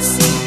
assim.